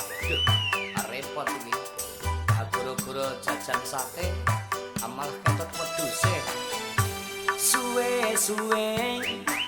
Aduh, repot ini. Aguro-guro jajan sate, amal ketot pedusnya. Suwe, suwe, suwe.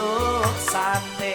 dosane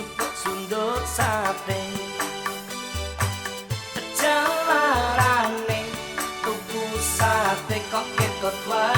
think I'll Hazte coqueto suave.